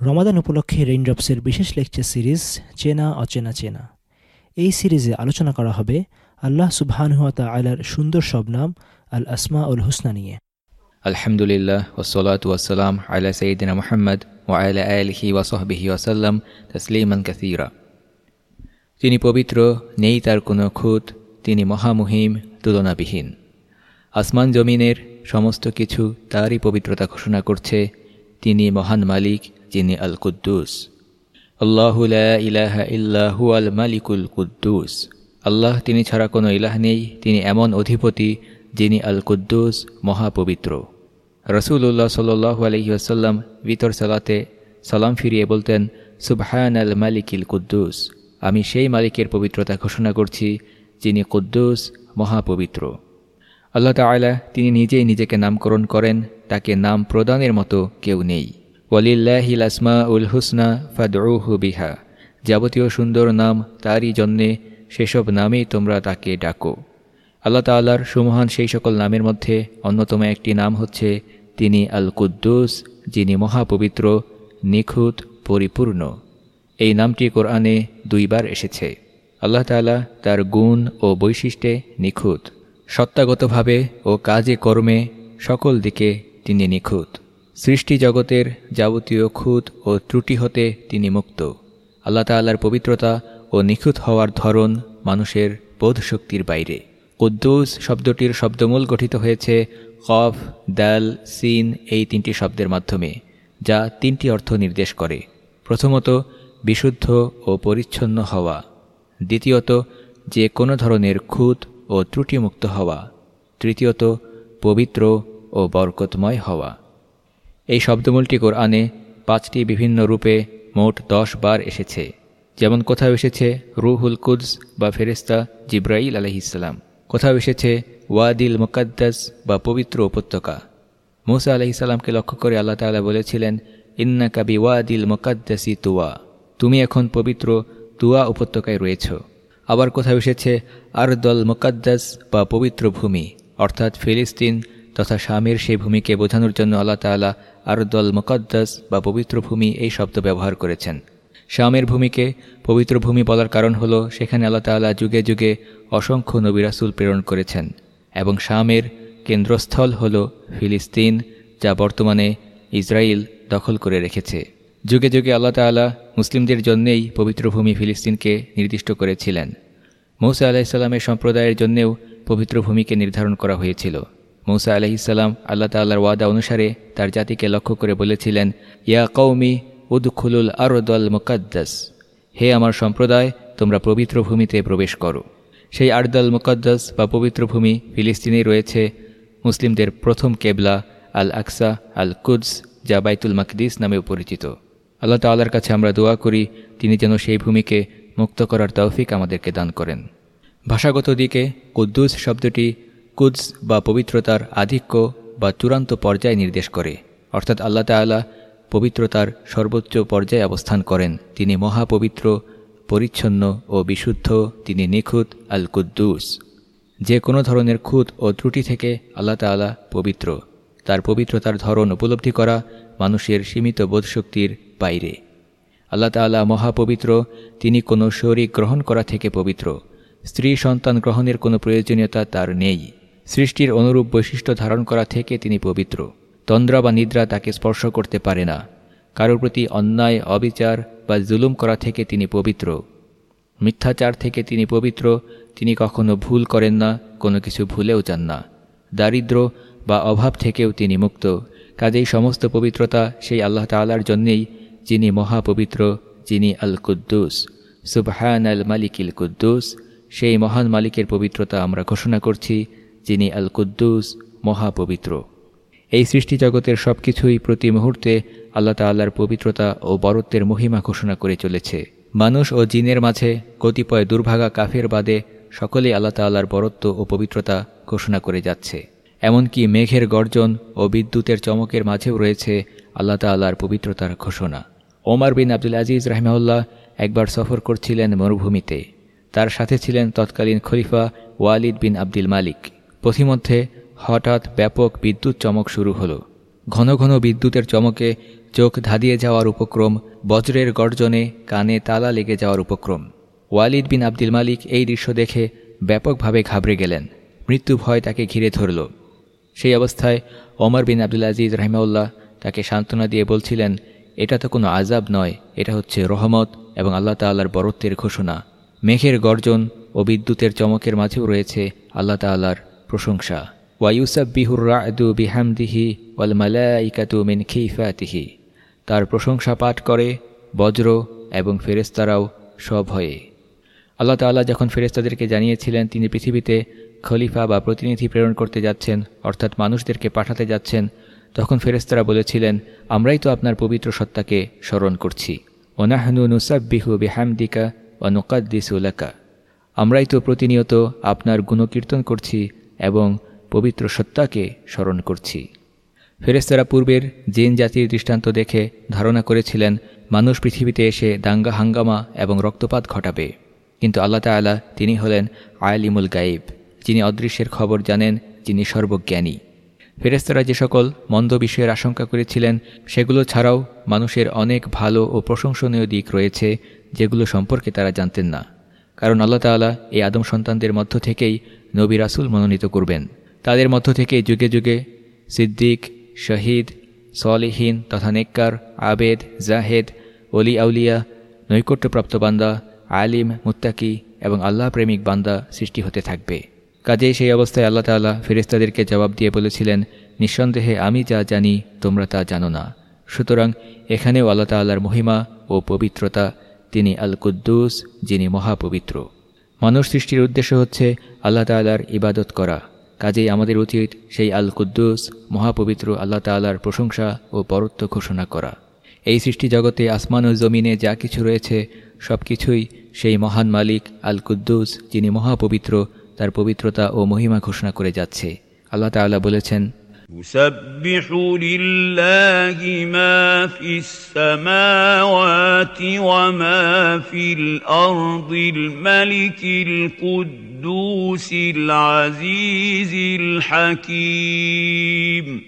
রমাদান উপলক্ষে রেইনড্রপসের বিশেষ lecture series চেনা, অচেনা, চেনা। এই সিরিজে আলোচনা করা হবে আল্লাহ সুবহানহাতা আলার সুন্দর সব নাম, আল আসমা উল হুসনা নিয়ে। আলহামদুলিল্লাহ ওসলাত ওয়াসালাম আলা সঈদিনা মোহাম্মদ ওয়াইলা আলহি ওয়াসহবিহি ওয়াসাল্লাম তসলিমান কাসিরা। তিনি পবিত্র, নেই তার কোনো খুঁত, তিনি মহামহিম, তুলনাবিহীন। আসমান জমিনের সমস্ত কিছু তারই পবিত্রতা ঘোষণা করছে তিনি মহান মালিক, যিনি আল কুদ্দুস আল্লাহ ইলাহা ইল্লাহু আল মালিকুল কুদ্দুস। আল্লাহ তিনি ছাড়া কোনো ইলাহ নেই, তিনি এমন অধিপতি, যিনি আল কুদ্দুস মহাপবিত্র। রসুল্লাহ সাল্লু আলহি আসাল্লাম ভিতর সালাতে সালাম ফিরিয়ে বলতেন সুবহান আল মালিকিল কুদ্দুস। আমি সেই মালিকের পবিত্রতা ঘোষণা করছি, যিনি কুদ্দুস মহাপবিত্র। আল্লাহ তালা তিনি নিজেই নিজেকে নামকরণ করেন, তাকে নাম প্রদানের মতো কেউ নেই। ওয়ালিল্লাহিল আসমা উল হুসনা ফাদরুহু বিহা। যাবতীয় সুন্দর নাম তারই জন্যে সেসব নামেই তোমরা তাকে ডাকো। আল্লাহ তাল্লার সুমহান সেই সকল নামের মধ্যে অন্যতম একটি নাম হচ্ছে তিনি আল কুদ্দুস যিনি মহাপবিত্র, নিখুঁত, পরিপূর্ণ। এই নামটি কোরআনে দুইবার এসেছে। আল্লাহ তালা তার গুণ ও বৈশিষ্ট্যে নিখুঁত। সত্তাগতভাবে ও কাজে কর্মে সকল দিকে তিনি নিখুঁত। সৃষ্টি জগতের যাবতীয় খুঁত ও ত্রুটি হতে তিনি মুক্ত। আল্লাহ তাল্লার পবিত্রতা ও নিখুঁত হওয়ার ধরন মানুষের বোধশক্তির বাইরে। কুদ্দুস শব্দটির শব্দমূল গঠিত হয়েছে কফ, দাল, সিন এই তিনটি শব্দের মাধ্যমে, যা তিনটি অর্থ নির্দেশ করে। প্রথমত, বিশুদ্ধ ও পরিচ্ছন্ন হওয়া। দ্বিতীয়ত, যে কোনো ধরনের খুঁত ও ত্রুটিমুক্ত হওয়া, তৃতীয়ত, পবিত্র ও বরকতময় হওয়া। এই শব্দমূলটি কোরআনে পাঁচটি বিভিন্ন রূপে মোট দশ বার এসেছে, যেমন কোথাও এসেছে রুহুল কুদস বা ফেরেস্তা জিব্রাইল আলহিসাল্লাম কোথাও এসেছে ওয়াদিল মোকাদ্দাস বা পবিত্র উপত্যকা। মুসা আলহিসাল্লামকে লক্ষ্য করে আল্লাহ তালা বলেছিলেন ইন্না কাবি ওয়াদিল মোকাদ্দাসি তুয়া তুমি এখন পবিত্র তুয়া উপত্যকায় রয়েছ আবার কোথাও এসেছে আরদল মোকাদ্দাস বা পবিত্র ভূমি, অর্থাৎ ফিলিস্তিন তথা শামের সেই ভূমিকে বোঝানোর জন্য আল্লাহ তালা আরদল মোকাদ্দাস বা পবিত্র ভূমি এই শব্দ ব্যবহার করেছেন। শামের ভূমিকে পবিত্র ভূমি বলার কারণ হল, সেখানে আল্লাহ তালা যুগে যুগে অসংখ্য নবিরাসুল প্রেরণ করেছেন এবং শামের কেন্দ্রস্থল হল ফিলিস্তিন, যা বর্তমানে ইসরায়েল দখল করে রেখেছে। যুগে যুগে আল্লাহ তালা মুসলিমদের জন্যেই পবিত্র ভূমি ফিলিস্তিনকে নির্দিষ্ট করেছিলেন। মৌসা আলাহিসাল্লামের সম্প্রদায়ের জন্যেও পবিত্র ভূমিকে নির্ধারণ করা হয়েছিল। মৌসা আলহিসাল্লাম আল্লাহ তাল্লার ওয়াদা অনুসারে তার জাতিকে লক্ষ্য করে বলেছিলেন, ইয়া কৌমি উদ্খুলুল আরদল মোকাদ্দাস। হে আমার সম্প্রদায়, তোমরা পবিত্র ভূমিতে প্রবেশ করো। সেই আরদল মোকাদ্দাস বা পবিত্র ভূমি ফিলিস্তিনেই রয়েছে মুসলিমদের প্রথম কেবলা আল আকসা আল কুদস যা বাইতুল মাকদিস নামেও পরিচিত। আল্লাহ তাল্লার কাছে আমরা দোয়া করি, তিনি যেন সেই ভূমিকে মুক্ত করার তৌফিক আমাদেরকে দান করেন। ভাষাগত দিকে কুদ্দুস শব্দটি কুদস বা পবিত্রতার আধিক্য বা চূড়ান্ত পর্যায় নির্দেশ করে। অর্থাৎ আল্লাহ তাল্লাহ পবিত্রতার সর্বোচ্চ পর্যায়ে অবস্থান করেন। তিনি মহাপবিত্র, পরিচ্ছন্ন ও বিশুদ্ধ, তিনি নিখুঁত আল কুদ্দুস যে কোনো ধরনের খুঁত ও ত্রুটি থেকে আল্লাহ তালা পবিত্র। তার পবিত্রতার ধরন উপলব্ধি করা মানুষের সীমিত বোধশক্তির বাইরে। আল্লাহ তালা মহাপবিত্র, তিনি কোনো শরীর গ্রহণ করা থেকে পবিত্র। স্ত্রী সন্তান গ্রহণের কোনো প্রয়োজনীয়তা তার নেই। সৃষ্টির অনুরূপ বৈশিষ্ট্য ধারণ করা থেকে তিনি পবিত্র। তন্দ্রা বা নিদ্রা তাকে স্পর্শ করতে পারে না। কারোর প্রতি অন্যায়, অবিচার বা জুলুম করা থেকে তিনি পবিত্র। মিথ্যাচার থেকে তিনি পবিত্র। তিনি কখনো ভুল করেন না, কোনো কিছু ভুলেও যান না। দারিদ্র বা অভাব থেকেও তিনি মুক্ত। কাজেই সমস্ত পবিত্রতা সেই আল্লাহ তাল্লার জন্যেই যিনি মহাপবিত্র, যিনি আল কুদ্দুস সুবহান আল মালিকিল কুদ্দুস, সেই মহান মালিকের পবিত্রতা আমরা ঘোষণা করছি, যিনি আল কুদ্দুস মহাপবিত্র। এই সৃষ্টি জগতের সব কিছুই প্রতি মুহূর্তে আল্লাহ তাল্লার পবিত্রতা ও বরত্বের মহিমা ঘোষণা করে চলেছে। মানুষ ও জিনের মাঝে কতিপয় দুর্ভাগা কাফের বাদে সকলেই আল্লাহ তাল্লার বরত্ব ও পবিত্রতা ঘোষণা করে যাচ্ছে। এমনকি মেঘের গর্জন ও বিদ্যুতের চমকের মাঝেও রয়েছে আল্লাহ তাল্লার পবিত্রতার ঘোষণা। ওমর বিন আব্দুল আজিজ রাহমাউল্লাহ একবার সফর করছিলেন মরুভূমিতে। তার সাথে ছিলেন তৎকালীন খলিফা ওয়ালিদ বিন আব্দুল মালিক। পথিমধ্যে হঠাৎ ব্যাপক বিদ্যুৎ চমক শুরু হলো। ঘন ঘন বিদ্যুতের চমকে চোখ ধাদিয়ে যাওয়ার উপক্রম, বজ্রের গর্জনে কানে তালা লেগে যাওয়ার উপক্রম। ওয়ালিদ বিন আব্দুল মালিক এই দৃশ্য দেখে ব্যাপকভাবে ঘাবড়ে গেলেন। মৃত্যু ভয় তাকে ঘিরে ধরল। সেই অবস্থায় ওমর বিন আব্দুল আজিজ রহমাউল্লাহ তাকে সান্ত্বনা দিয়ে বলছিলেন এটা তো কোনো আজাব নয়, এটা হচ্ছে রহমত এবং আল্লাহ তাল্লার বরত্বের ঘোষণা। মেঘের গর্জন ও বিদ্যুতের চমকের মাঝেও রয়েছে আল্লাহ তাল্লার প্রশংসা। ওয়াইউসাব বিহুর রাদু বিহামদিহি ওয়াল মালাইকাতু মিন খিফাতিহি তার প্রশংসা পাঠ করে, বজ্র এবং ফেরেস্তারাও সভয়ে আল্লাহ তাল্লাহ যখন ফেরেস্তাদেরকে জানিয়েছিলেন তিনি পৃথিবীতে খলিফা বা প্রতিনিধি প্রেরণ করতে যাচ্ছেন, অর্থাৎ মানুষদেরকে পাঠাতে যাচ্ছেন তখন ফেরেস্তারা বলেছিলেন, আমরাই তো আপনার পবিত্র সত্তাকে স্মরণ করছি। ওনাহনু নুসাব্বিহু বেহামদিকা ও নুকাদ্দিসুলাকা আমরাই তো প্রতিনিয়ত আপনার গুণকীর্তন করছি এবং পবিত্র সত্তাকে স্মরণ করছি। ফেরেস্তারা পূর্বের জিন জাতির দৃষ্টান্ত দেখে ধারণা করেছিলেন, মানুষ পৃথিবীতে এসে দাঙ্গা হাঙ্গামা এবং রক্তপাত ঘটাবে। কিন্তু আল্লাহ তালা তিনি হলেন আয়ালিমুল গাইব যিনি অদৃশ্যের খবর জানেন, যিনি সর্বজ্ঞানী। ফেরেস্তারা যে সকল মন্দ বিষয়ের আশঙ্কা করেছিলেন, সেগুলো ছাড়াও মানুষের অনেক ভালো ও প্রশংসনীয় দিক রয়েছে, যেগুলো সম্পর্কে তারা জানতেন না। কারণ আল্লাহ তালা এই আদম সন্তানদের মধ্য থেকেই নবী রাসুল মনোনীত করবেন। তাদের মধ্য থেকে যুগে যুগে সিদ্দিক, শহীদ, সলিহীন তথা নেককার, আবেদ, জাহেদ অলি আউলিয়া, নৈকট্যপ্রাপ্ত বান্দা, আলিম, মুত্তাকি এবং আল্লাহ প্রেমিক বান্দা সৃষ্টি হতে থাকবে। কাজেই সেই অবস্থায় আল্লাহ তাল্লাহ ফেরিস্তাদেরকে জবাব দিয়ে বলেছিলেন, নিঃসন্দেহে আমি যা জানি, তোমরা তা জানো না। সুতরাং এখানেও আল্লাহ তাল্লাহর মহিমা ও পবিত্রতা, তিনি আল কুদ্দুস যিনি মহাপবিত্র। মানুষ সৃষ্টির উদ্দেশ্য হচ্ছে আল্লাহ তাল্লাহর ইবাদত করা। কাজেই আমাদের উচিত সেই আল কুদ্দুস মহাপবিত্র আল্লাহ তাল্লাহর প্রশংসা ও পরত্ব ঘোষণা করা। এই সৃষ্টি জগতে আসমান ও জমিনে যা কিছু রয়েছে সব কিছুই সেই মহান মালিক আল কুদ্দুস যিনি মহাপবিত্র তার পবিত্রতা ও মহিমা ঘোষণা করে যাচ্ছে আল্লাহ তাআলা বলেছেন يسبح لله ما في السماوات وما في الأرض الملك القدوس العزيز الحكيم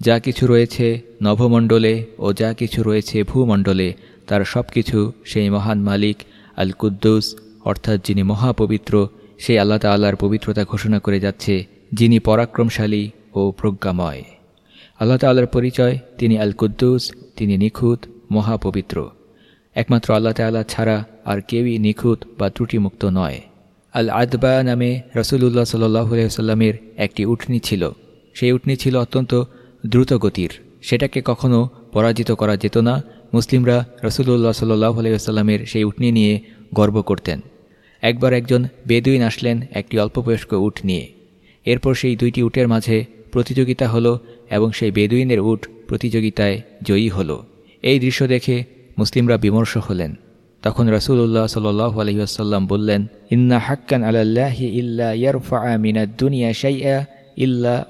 যা কিছু রয়েছে নভমণ্ডলে ও যা কিছু রয়েছে ভূমণ্ডলে তার সব কিছু সেই মহান মালিক আল কুদ্দুস অর্থাৎ যিনি মহাপবিত্র সেই আল্লাহ তাল্লাহর পবিত্রতা ঘোষণা করে যাচ্ছে, যিনি পরাক্রমশালী ও প্রজ্ঞাময়। আল্লাহ তাল্লাহর পরিচয়, তিনি আল কুদ্দুস তিনি নিখুঁত, মহাপবিত্র। একমাত্র আল্লাহ তাল্লাহ ছাড়া আর কেউই নিখুঁত বা ত্রুটিমুক্ত নয়। আল আদবা নামে রসুল্লাহ সাল্লাহ সাল্লামের একটি উঠনি ছিল। সেই উঠনি ছিল অত্যন্ত দ্রুতগতির। সেটাকে কখনো পরাজিত করা যেত না। মুসলিমরা রসুল্লাহ সাল্লাহ আলাইসাল্লামের সেই উঠনি নিয়ে গর্ব করতেন। একবার একজন বেদুইন আসলেন একটি অল্পবয়স্ক উট নিয়ে। এরপর সেই দুইটি উটের মাঝে প্রতিযোগিতা হলো এবং সেই বেদুইনের উট প্রতিযোগিতায় জয়ী হলো। এই দৃশ্য দেখে মুসলিমরা বিমর্ষ হলেন। তখন রসুল্লাহ সাল্লাহ আলহিহাসাল্লাম বললেন, ইন্না হাক্কান আল্লাহি ইল্লা ইয়ারফা মিনা দুনিয়া শাইয়া ইল্লা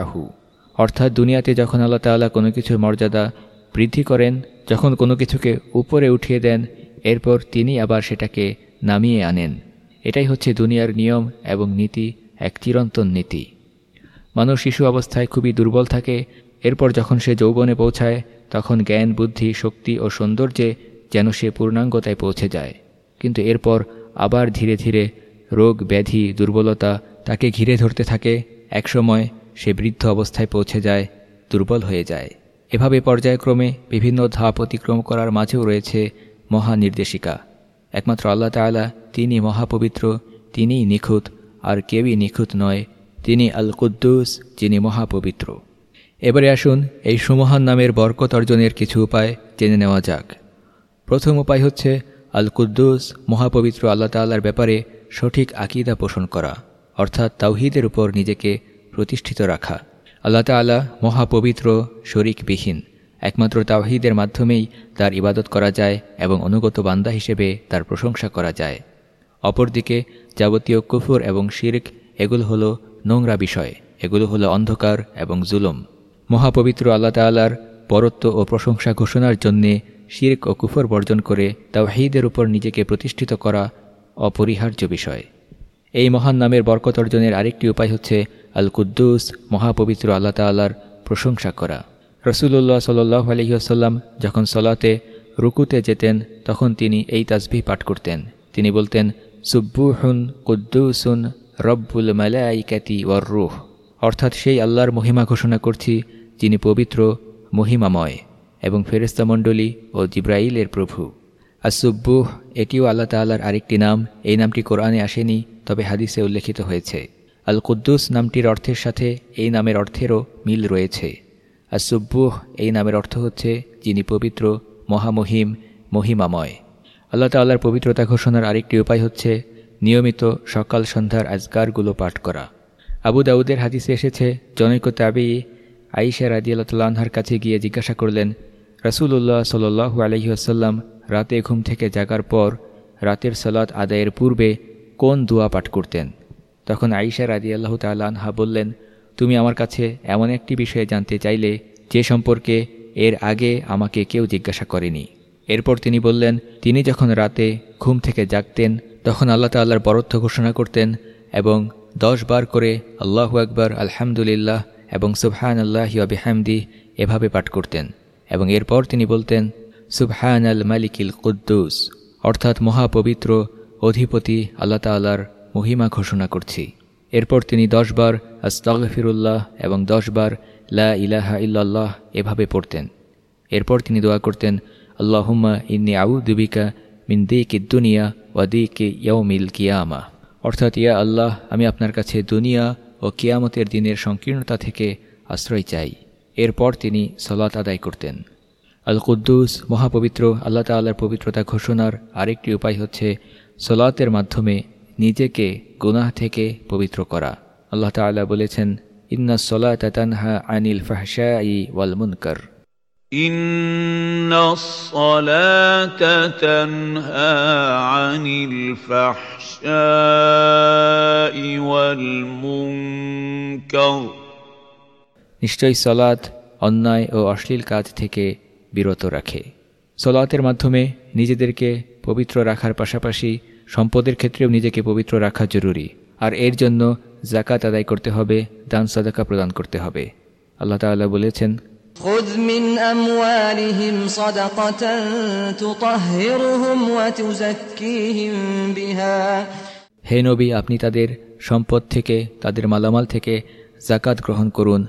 আহু অর্থাৎ দুনিয়াতে যখন আল্লাহ তাল্লাহ কোনো কিছুর মর্যাদা বৃদ্ধি করেন, যখন কোনো কিছুকে উপরে উঠিয়ে দেন, এরপর তিনি আবার সেটাকে নামিয়ে আনেন। এটাই হচ্ছে দুনিয়ার নিয়ম এবং নীতি, এক চিরন্তন নীতি। মানুষ শিশু অবস্থায় খুবই দুর্বল থাকে। এরপর যখন সে যৌবনে পৌঁছায়, তখন জ্ঞান, বুদ্ধি, শক্তি ও সৌন্দর্যে যেন সে পূর্ণাঙ্গতায় পৌঁছে যায়। কিন্তু এরপর আবার ধীরে ধীরে রোগ, ব্যাধি, দুর্বলতা তাকে ঘিরে ধরতে থাকে। একসময় সে বৃদ্ধ অবস্থায় পৌঁছে যায়, দুর্বল হয়ে যায়। এভাবে পর্যায়ক্রমে বিভিন্ন ধাপ অতিক্রম করার মাঝেও রয়েছে মহানির্দেশিকা। একমাত্র আল্লাহ তালা তিনি মহাপবিত্র, তিনিই নিখুঁত, আর কেউই নিখুঁত নয়, তিনি আল কুদ্দুস যিনি মহাপবিত্র। এবারে আসুন এই সুমহান নামের বরকত অর্জনের কিছু উপায় জেনে নেওয়া যাক। প্রথম উপায় হচ্ছে আল কুদ্দুস মহাপবিত্র আল্লাহ তাল্লার ব্যাপারে সঠিক আকিদা পোষণ করা, অর্থাৎ তাওহিদের উপর নিজেকে প্রতিষ্ঠিত রাখা। আল্লাহ তাল্লাহ মহাপবিত্র, শরিকবিহীন। একমাত্র তাওহিদের মাধ্যমেই তার ইবাদত করা যায় এবং অনুগত বান্দা হিসেবে তার প্রশংসা করা যায়। অপরদিকে, যাবতীয় কুফুর এবং শির্ক, এগুলো হলো নোংরা বিষয়, এগুলো হলো অন্ধকার এবং জুলুম। মহাপবিত্র আল্লাহ তাল্লার পরত্ব ও প্রশংসা ঘোষণার জন্যে শির্ক ও কুফর বর্জন করে তাওহিদের উপর নিজেকে প্রতিষ্ঠিত করা অপরিহার্য বিষয়। এই মহান নামের বরকত অর্জনের আরেকটি উপায় হচ্ছে আল কুদ্দুস মহাপবিত্র আল্লাহ তাল্লার প্রশংসা করা। রসুল্লাহ সাল্লাহ আলহিহাসাল্লাম যখন সলাতে রুকুতে যেতেন, তখন তিনি এই তাসবি পাঠ করতেন। তিনি বলতেন সুব্বুহুন কুদ্দুসুন রব্বুল মালাইকাতি ওয়ার রুহ। অর্থাৎ সেই আল্লাহর মহিমা ঘোষণা করছি, যিনি পবিত্র, মহিমাময় এবং ফেরেস্তামণ্ডলী ও জিব্রাইলের প্রভু। আর আসুব্বুহ এটিও আল্লাহ তাল্লার আরেকটি নাম। এই নামটি কোরআনে আসেনি, তবে হাদিসে উল্লেখিত হয়েছে। আল কুদ্দুস নামটির অর্থের সাথে এই নামের অর্থেরও মিল রয়েছে। আসুব্বুহ এই নামের অর্থ হচ্ছে যিনি পবিত্র, মহামহিম, মহিমাময়। আল্লাহ তাল্লার পবিত্রতা ঘোষণার আরেকটি উপায় হচ্ছে নিয়মিত সকাল সন্ধ্যার আজগারগুলো পাঠ করা। আবু দাউদের হাদিসে এসেছে, জনৈক তাবি আইসা রাজি আল্লাহর কাছে গিয়ে জিজ্ঞাসা করলেন রাসুল্লাহ সাল্লু আলহিহাসাল্লাম রাতে ঘুম থেকে জাগার পর রাতের সালাত আদায়ের পূর্বে কোন দোয়া পাঠ করতেন? তখন আইসা আল্লাহ তাল্লাহা বললেন তুমি আমার কাছে এমন একটি বিষয়ে জানতে চাইলে যে সম্পর্কে এর আগে আমাকে কেউ জিজ্ঞাসা করেনি। এরপর তিনি বললেন, তিনি যখন রাতে ঘুম থেকে জাগতেন, তখন আল্লাহ তাল্লাহর বরত্ব ঘোষণা করতেন এবং দশ বার করে আল্লাহু আকবর, আলহামদুলিল্লাহ এবং সুবহান আল্লাহ আবিহামদি এভাবে পাঠ করতেন। এবং এরপর তিনি বলতেন সুবহান আল মালিকিল কুদ্দুস, অর্থাৎ মহাপবিত্র অধিপতি আল্লাহ তাল্লার মহিমা ঘোষণা করছি। এরপর তিনি দশবার আস্তাগফিরুল্লাহ এবং দশবার লা ইলাহা ইল্লাল্লাহ এভাবে পড়তেন। এরপর তিনি দোয়া করতেন, আল্লাহুম্মা ইন্নি আউ দুবিকা মিন দিকি দুনিয়া ওয়া দিকে ইয়ৌমিল কিয়ামা। অর্থাৎ, ইয়া আল্লাহ, আমি আপনার কাছে দুনিয়া ও কিয়ামতের দিনের সংকীর্ণতা থেকে আশ্রয় চাই। এরপর তিনি সলাত আদায় করতেন। আল কুদ্দুস মহাপবিত্র, আল্লাহ তাল্লার পবিত্রতা ঘোষণার আরেকটি উপায় হচ্ছে সলাতের মাধ্যমে নিজেকে গুনাহ থেকে পবিত্র করা। আল্লাহ তাল্লাহ বলেছেন ইন্না সলাত তানহা আনিল ফাহশা ই ওয়াল মুনকার إن الصلاة تنهى عن الفحشاء والمنكر নিশ্চয়ই সলাৎ অন্যায় ও অশ্লীল কাজ থেকে বিরত রাখে সলাতের মাধ্যমে নিজেদেরকে পবিত্র রাখার পাশাপাশি সম্পদের ক্ষেত্রেও নিজেকে পবিত্র রাখা জরুরি আর এর জন্য জাকাত আদায় করতে হবে দান সাদাকা প্রদান করতে হবে আল্লাহ তাআলা বলেছেন خذ من أموالهم صدقة تطهرهم وتزكيهم بها হে নবী আপনি তাদের সম্পদ থেকে তাদের মালামাল থেকে জাকাত গ্রহণ করুন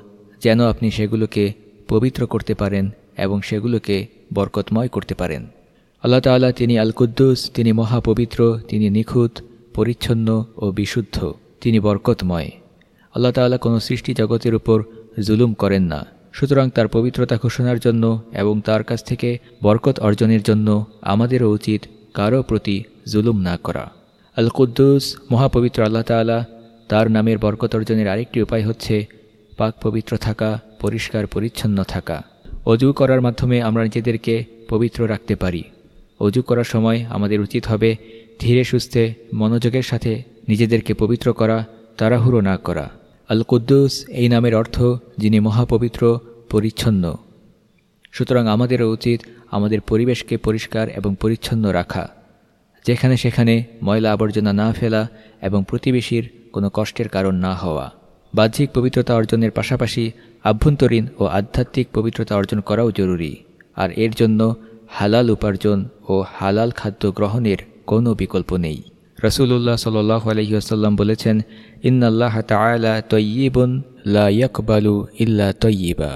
যেন আপনি সেগুলোকে পবিত্র করতে পারেন এবং সেগুলোকে বরকতময় করতে পারেন আল্লাহ তাআলা তিনি আল কুদ্দুস তিনি মহাপবিত্র তিনি নিখুঁত পরিচ্ছন্ন ও বিশুদ্ধ, তিনি বরকতময়। আল্লাহ তাআলা কোনো সৃষ্টি জগতের উপর জুলুম করেন না। সুতরাং তার পবিত্রতা ঘোষণার জন্য এবং তার কাছ থেকে বরকত অর্জনের জন্য আমাদেরও উচিত কারও প্রতি জুলুম না করা। আল কুদ্দুস মহাপবিত্র আল্লাহ তালা তার নামের বরকত অর্জনের আরেকটি উপায় হচ্ছে পাক পবিত্র থাকা, পরিষ্কার পরিচ্ছন্ন থাকা। অজু করার মাধ্যমে আমরা নিজেদেরকে পবিত্র রাখতে পারি। অজু করার সময় আমাদের উচিত হবে ধীরে সুস্থে মনোযোগের সাথে নিজেদেরকে পবিত্র করা, তাড়াহুড়ো না করা। আল কুদ্দুস এই নামের অর্থ, যিনি মহাপবিত্র, পরিচ্ছন্ন। সুতরাং আমাদেরও উচিত আমাদের পরিবেশকে পরিষ্কার এবং পরিচ্ছন্ন রাখা। যেখানে সেখানে ময়লা আবর্জনা না ফেলা এবং প্রতিবেশীর কোনো কষ্টের কারণ না হওয়া। বাহ্যিক পবিত্রতা অর্জনের পাশাপাশি আভ্যন্তরীণ ও আধ্যাত্মিক পবিত্রতা অর্জন করাও জরুরি। আর এর জন্য হালাল উপার্জন ও হালাল খাদ্য গ্রহণের কোনো বিকল্প নেই। রসুল্লাহ সাল্লাহ আলহিহাসাল্লাম বলেছেন, ইন্নাল্লাহ তালা তৈয়িবন লা ইল্লা তৈয়িবা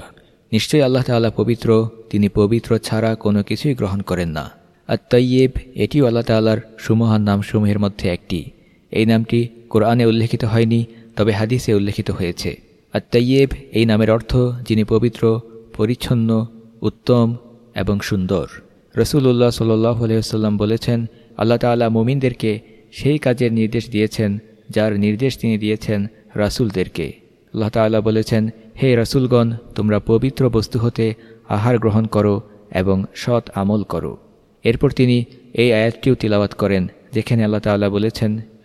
নিশ্চয়ই আল্লাহ তালা পবিত্র, তিনি পবিত্র ছাড়া কোনো কিছুই গ্রহণ করেন না। আর তৈয়েব এটিও আল্লাহ তাল্লার সুমহান নামসমূহের মধ্যে একটি। এই নামটি কোরআনে উল্লেখিত হয়নি, তবে হাদিসে উল্লেখিত হয়েছে। আর তৈয়েব এই নামের অর্থ যিনি পবিত্র, পরিচ্ছন্ন, উত্তম এবং সুন্দর। রসুল্লাহ সাল্লাহ আলহিহাল্লাম বলেছেন আল্লাহ তালা মোমিনদেরকে সেই কাজের নির্দেশ দিয়েছেন, যার নির্দেশ তিনি দিয়েছেন রাসুলদেরকে। আল্লাহ তাল্লাহ বলেছেন, হে রাসুলগণ, তোমরা পবিত্র বস্তু হতে আহার গ্রহণ করো এবং সৎ আমল করো। এরপর তিনি এই আয়াতটিও তিলাবাত করেন, যেখানে আল্লাহ তাল্লাহ বলেছেন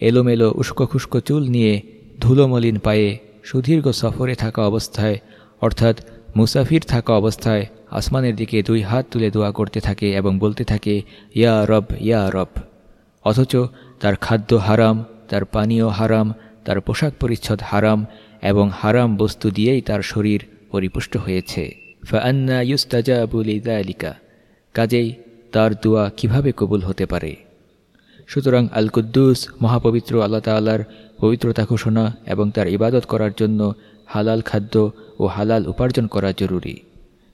এলোমেলো উস্কো খুস্কো চুল নিয়ে ধুলোমলিন পায়ে সুদীর্ঘ সফরে থাকা অবস্থায়, অর্থাৎ মুসাফির থাকা অবস্থায় আসমানের দিকে দুই হাত তুলে দোয়া করতে থাকে এবং বলতে থাকে, ইয়া রব ইয়া রব। অথচ তার খাদ্য হারাম, তার পানীয় হারাম, তার পোশাক পরিচ্ছদ হারাম এবং হারাম বস্তু দিয়েই তার শরীর পরিপুষ্ট হয়েছে। ফান্না ইউস্তাজাবুলিদালিকা কাজেই তার দোয়া কীভাবে কবুল হতে পারে? সুতরাং আল কুদ্দুস মহাপবিত্র আল্লাহ তাল্লার পবিত্রতা ঘোষণা এবং তার ইবাদত করার জন্য হালাল খাদ্য ও হালাল উপার্জন করা জরুরি।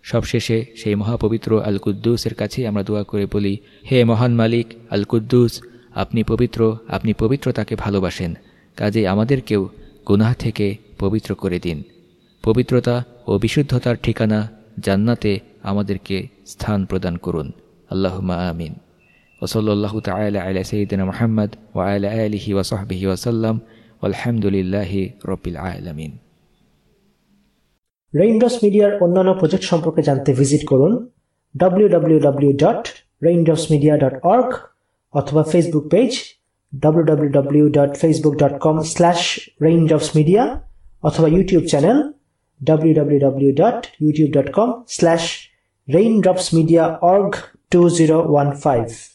সবশেষে সেই মহাপবিত্র আল কুদ্দুসের কাছেই আমরা দোয়া করে বলি, হে মহান মালিক আল কুদ্দুস আপনি পবিত্র, আপনি পবিত্রতাকে ভালোবাসেন, কাজে আমাদেরকেও গুনাহ থেকে পবিত্র করে দিন। পবিত্রতা ও বিশুদ্ধতার ঠিকানা জান্নাতে আমাদেরকে স্থান প্রদান করুন। আল্লাহুমা আমিন। ওসল্লাহ তালা আলা সঈদিনা মোহাম্মদ ওয়ালা আলহি ওসহবিহি ওসাল্লাম আলহামদুলিল্লাহি রবিল আলমিন রেইনড্রপস মিডিয়ার অন্যান্য প্রজেক্ট সম্পর্কে জানতে ভিজিট করুন www.raindropsmedia.org অথবা ফেসবুক পেজ www.facebook.com/raindropsmedia অথবা ইউটিউব চ্যানেল www.youtube.com/raindropsmediaorg2015